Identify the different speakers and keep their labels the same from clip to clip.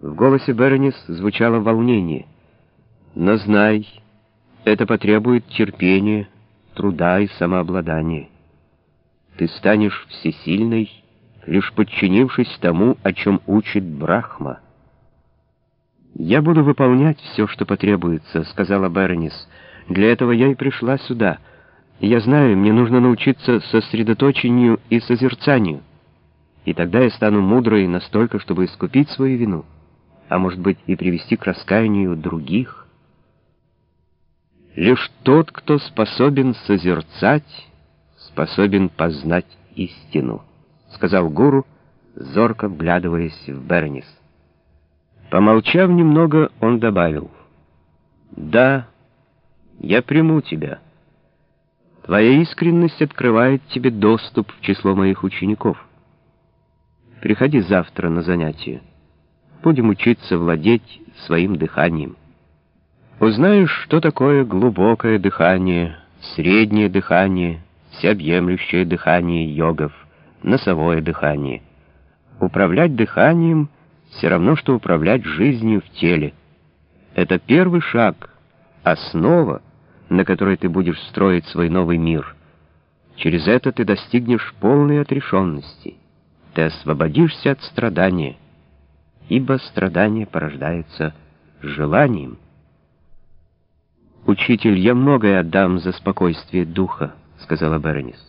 Speaker 1: В голосе Беронис звучало волнение. «Но знай, это потребует терпения, труда и самообладания. Ты станешь всесильной, лишь подчинившись тому, о чем учит Брахма». «Я буду выполнять все, что потребуется», — сказала Беронис. «Для этого я и пришла сюда. Я знаю, мне нужно научиться сосредоточению и созерцанию. И тогда я стану мудрой настолько, чтобы искупить свою вину» а может быть и привести к раскаянию других. Лишь тот, кто способен созерцать, способен познать истину, сказал гуру, зорко вглядываясь в Бернис. Помолчав немного, он добавил, «Да, я приму тебя. Твоя искренность открывает тебе доступ в число моих учеников. Приходи завтра на занятия. Будем учиться владеть своим дыханием. Узнаешь, что такое глубокое дыхание, среднее дыхание, всеобъемлющее дыхание йогов, носовое дыхание. Управлять дыханием все равно, что управлять жизнью в теле. Это первый шаг, основа, на которой ты будешь строить свой новый мир. Через это ты достигнешь полной отрешенности. Ты освободишься от страдания ибо страдание порождается желанием. «Учитель, я многое отдам за спокойствие духа», — сказала Беронис.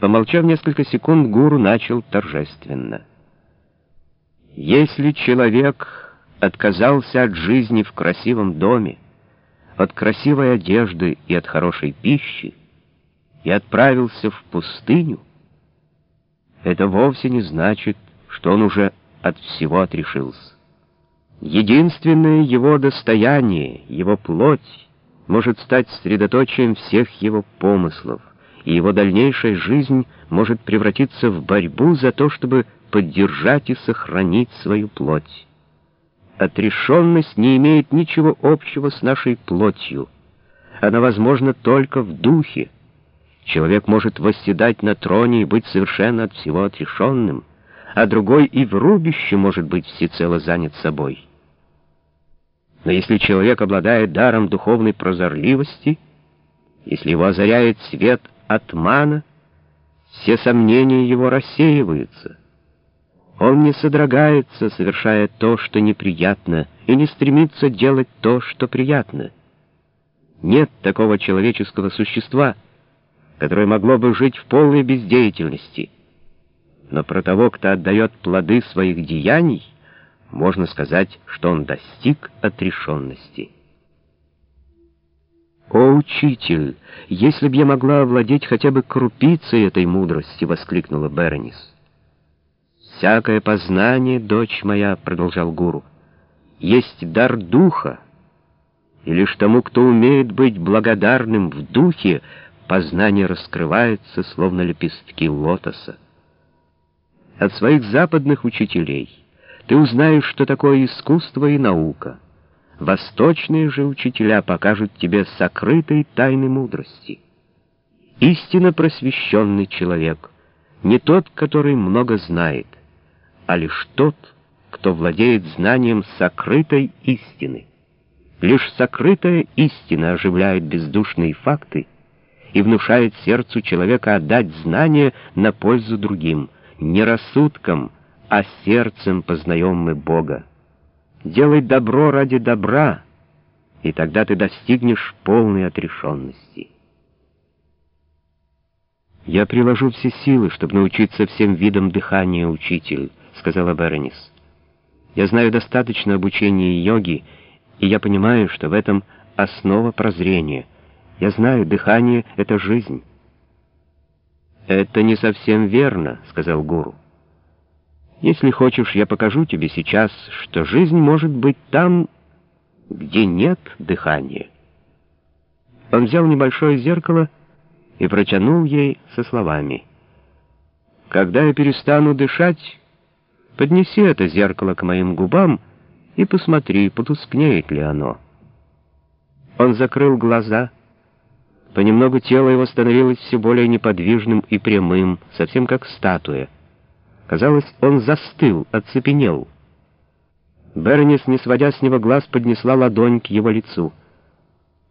Speaker 1: Помолчав несколько секунд, гуру начал торжественно. «Если человек отказался от жизни в красивом доме, от красивой одежды и от хорошей пищи, и отправился в пустыню, это вовсе не значит, что он уже от всего отрешился. Единственное его достояние, его плоть, может стать средоточием всех его помыслов, и его дальнейшая жизнь может превратиться в борьбу за то, чтобы поддержать и сохранить свою плоть. Отрешенность не имеет ничего общего с нашей плотью. Она возможна только в духе. Человек может восседать на троне и быть совершенно от всего отрешенным — а другой и в рубище может быть всецело занят собой. Но если человек обладает даром духовной прозорливости, если его озаряет свет атмана, все сомнения его рассеиваются. Он не содрогается, совершая то, что неприятно, и не стремится делать то, что приятно. Нет такого человеческого существа, которое могло бы жить в полной бездеятельности — но про того, кто отдает плоды своих деяний, можно сказать, что он достиг отрешенности. «О, учитель, если б я могла овладеть хотя бы крупицей этой мудрости!» — воскликнула Беронис. «Всякое познание, дочь моя, — продолжал гуру, — есть дар духа, и лишь тому, кто умеет быть благодарным в духе, познание раскрывается, словно лепестки лотоса от своих западных учителей. Ты узнаешь, что такое искусство и наука. Восточные же учителя покажут тебе сокрытые тайны мудрости. Истинно просвещенный человек не тот, который много знает, а лишь тот, кто владеет знанием сокрытой истины. Лишь сокрытая истина оживляет бездушные факты и внушает сердцу человека отдать знания на пользу другим — не рассудком, а сердцем познаем мы Бога. Делай добро ради добра, и тогда ты достигнешь полной отрешенности. «Я приложу все силы, чтобы научиться всем видам дыхания, учитель», — сказала Беронис. «Я знаю достаточно обучения йоги, и я понимаю, что в этом основа прозрения. Я знаю, дыхание — это жизнь». «Это не совсем верно», — сказал гуру. «Если хочешь, я покажу тебе сейчас, что жизнь может быть там, где нет дыхания». Он взял небольшое зеркало и протянул ей со словами. «Когда я перестану дышать, поднеси это зеркало к моим губам и посмотри, потускнеет ли оно». Он закрыл глаза Понемногу тело его становилось все более неподвижным и прямым, совсем как статуя. Казалось, он застыл, оцепенел. Бернис, не сводя с него глаз, поднесла ладонь к его лицу —